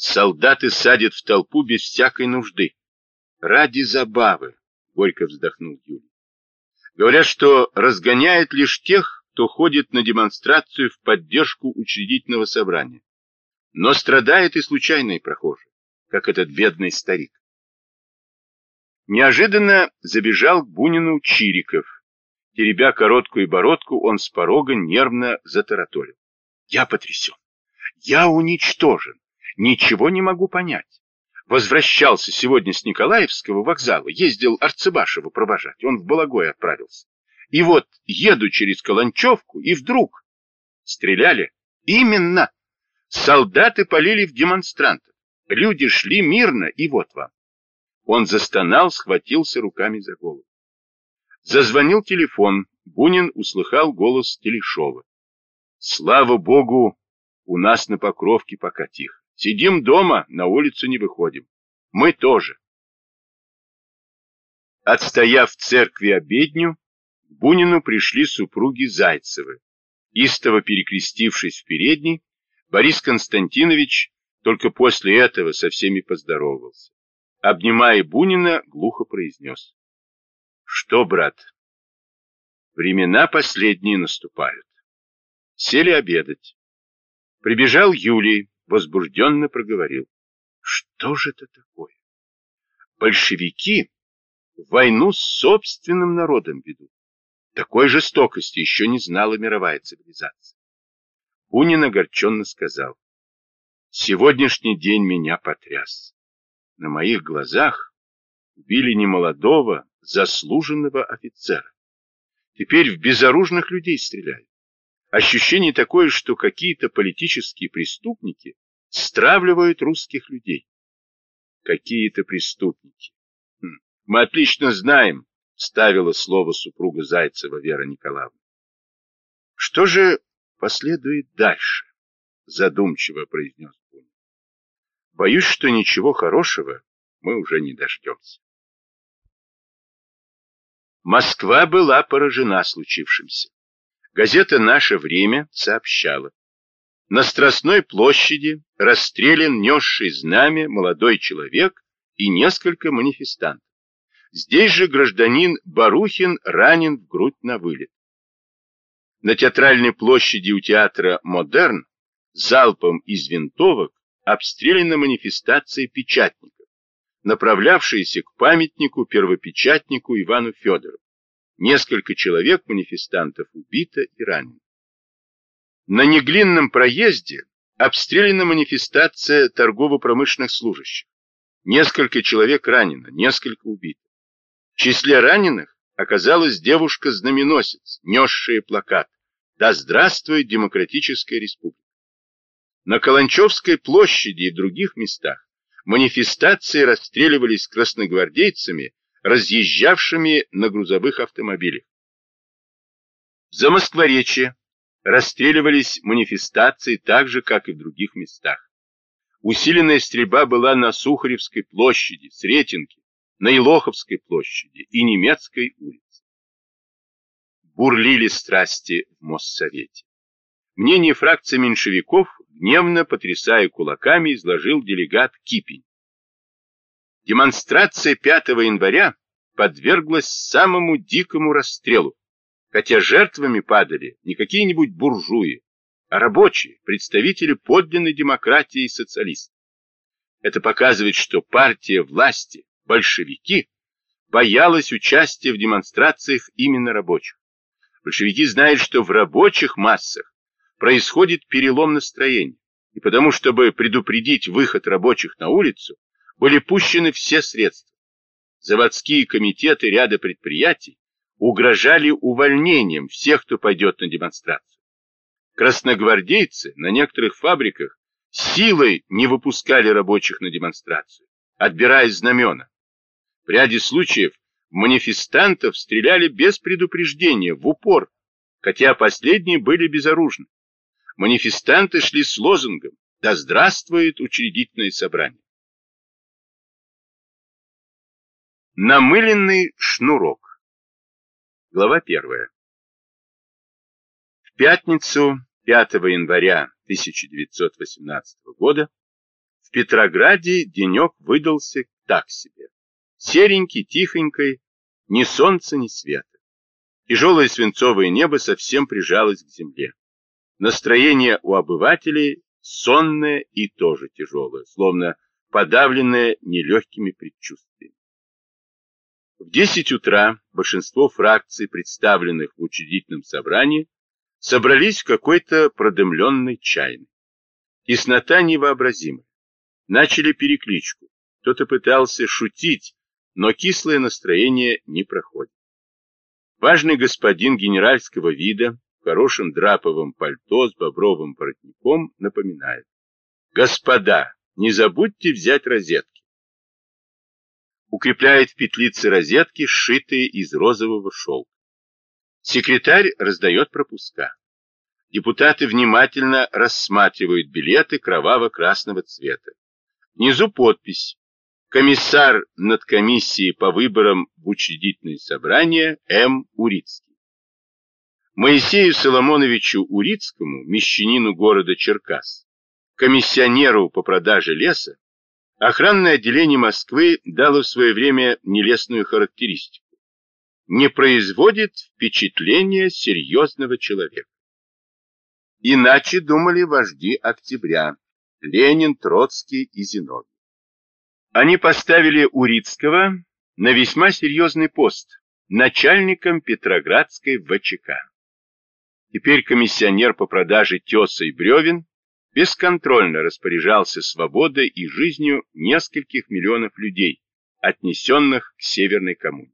Солдаты садят в толпу без всякой нужды. Ради забавы, горько вздохнул Юрий. Говорят, что разгоняет лишь тех, кто ходит на демонстрацию в поддержку учредительного собрания. Но страдает и случайный прохожий, как этот бедный старик. Неожиданно забежал к Бунину Чириков. Теребя короткую бородку, он с порога нервно затараторил. Я потрясен. Я уничтожен. Ничего не могу понять. Возвращался сегодня с Николаевского вокзала, ездил Арцебашева провожать, он в Балагой отправился. И вот еду через Каланчевку, и вдруг стреляли. Именно. Солдаты полили в демонстрантов. Люди шли мирно, и вот вам. Он застонал, схватился руками за голову. Зазвонил телефон. Бунин услыхал голос Телешова. Слава богу, у нас на Покровке пока тихо. Сидим дома, на улицу не выходим. Мы тоже. Отстояв в церкви обедню, к Бунину пришли супруги Зайцевы. Истово перекрестившись в передней, Борис Константинович только после этого со всеми поздоровался обнимая Бунина, глухо произнес. Что, брат, времена последние наступают. Сели обедать. Прибежал Юлий, возбужденно проговорил. Что же это такое? Большевики войну с собственным народом ведут. Такой жестокости еще не знала мировая цивилизация. Бунин огорченно сказал. Сегодняшний день меня потряс на моих глазах убили немолодого, заслуженного офицера. Теперь в безоружных людей стреляют. Ощущение такое, что какие-то политические преступники стравливают русских людей. Какие-то преступники. Хм. Мы отлично знаем, ставила слово супруга Зайцева Вера Николаевна. Что же последует дальше? Задумчиво произнес Боюсь, что ничего хорошего мы уже не дождемся. Москва была поражена случившимся. Газета «Наше время» сообщала. На Страстной площади расстрелян несший знамя молодой человек и несколько манифестантов. Здесь же гражданин Барухин ранен в грудь на вылет. На театральной площади у театра «Модерн» залпом из винтовок обстреляна манифестация печатников, направлявшаяся к памятнику первопечатнику Ивану Федорову. Несколько человек манифестантов убито и ранено. На Неглинном проезде обстреляна манифестация торгово-промышленных служащих. Несколько человек ранено, несколько убито. В числе раненых оказалась девушка-знаменосец, несшая плакат «Да здравствует Демократическая Республика». На Каланчевской площади и других местах манифестации расстреливались красногвардейцами, разъезжавшими на грузовых автомобилях. За Москворечье расстреливались манифестации так же, как и в других местах. Усиленная стрельба была на Сухаревской площади, Сретенке, на Илоховской площади и Немецкой улице. Бурлили страсти в Моссовете. Мнение фракции меньшевиков гневно потрясая кулаками, изложил делегат Кипень. Демонстрация 5 января подверглась самому дикому расстрелу, хотя жертвами падали не какие-нибудь буржуи, а рабочие, представители подлинной демократии и социалисты. Это показывает, что партия власти, большевики, боялась участия в демонстрациях именно рабочих. Большевики знают, что в рабочих массах происходит перелом настроения, и потому, чтобы предупредить выход рабочих на улицу, были пущены все средства. Заводские комитеты ряда предприятий угрожали увольнением всех, кто пойдет на демонстрацию. Красногвардейцы на некоторых фабриках силой не выпускали рабочих на демонстрацию, отбирая знамена. В ряде случаев манифестантов стреляли без предупреждения, в упор, хотя последние были безоружны манифестанты шли с лозунгом «Да здравствует учредительное собрание». Намыленный шнурок. Глава первая. В пятницу 5 января 1918 года В Петрограде денек выдался так себе. Серенький, тихонький, ни солнца, ни света. Тяжелое свинцовое небо совсем прижалось к земле. Настроение у обывателей сонное и тоже тяжелое, словно подавленное нелегкими предчувствиями. В 10 утра большинство фракций, представленных в учредительном собрании, собрались в какой-то продымленной чайной. Теснота невообразимая. Начали перекличку. Кто-то пытался шутить, но кислое настроение не проходит. Важный господин генеральского вида в хорошем драповом пальто с бобровым воротником напоминает. Господа, не забудьте взять розетки. Укрепляет в петлице розетки, сшитые из розового шелка. Секретарь раздает пропуска. Депутаты внимательно рассматривают билеты кроваво-красного цвета. Внизу подпись комиссар над комиссией по выборам в учредительное собрание М. Урицкий. Моисею Соломоновичу Урицкому, мещанину города Черкас, комиссионеру по продаже леса, охранное отделение Москвы дало в свое время нелестную характеристику. Не производит впечатления серьезного человека. Иначе думали вожди октября, Ленин, Троцкий и Зиновьев. Они поставили Урицкого на весьма серьезный пост начальником Петроградской ВЧК. Теперь комиссионер по продаже теса и бревен бесконтрольно распоряжался свободой и жизнью нескольких миллионов людей, отнесенных к Северной коммуне.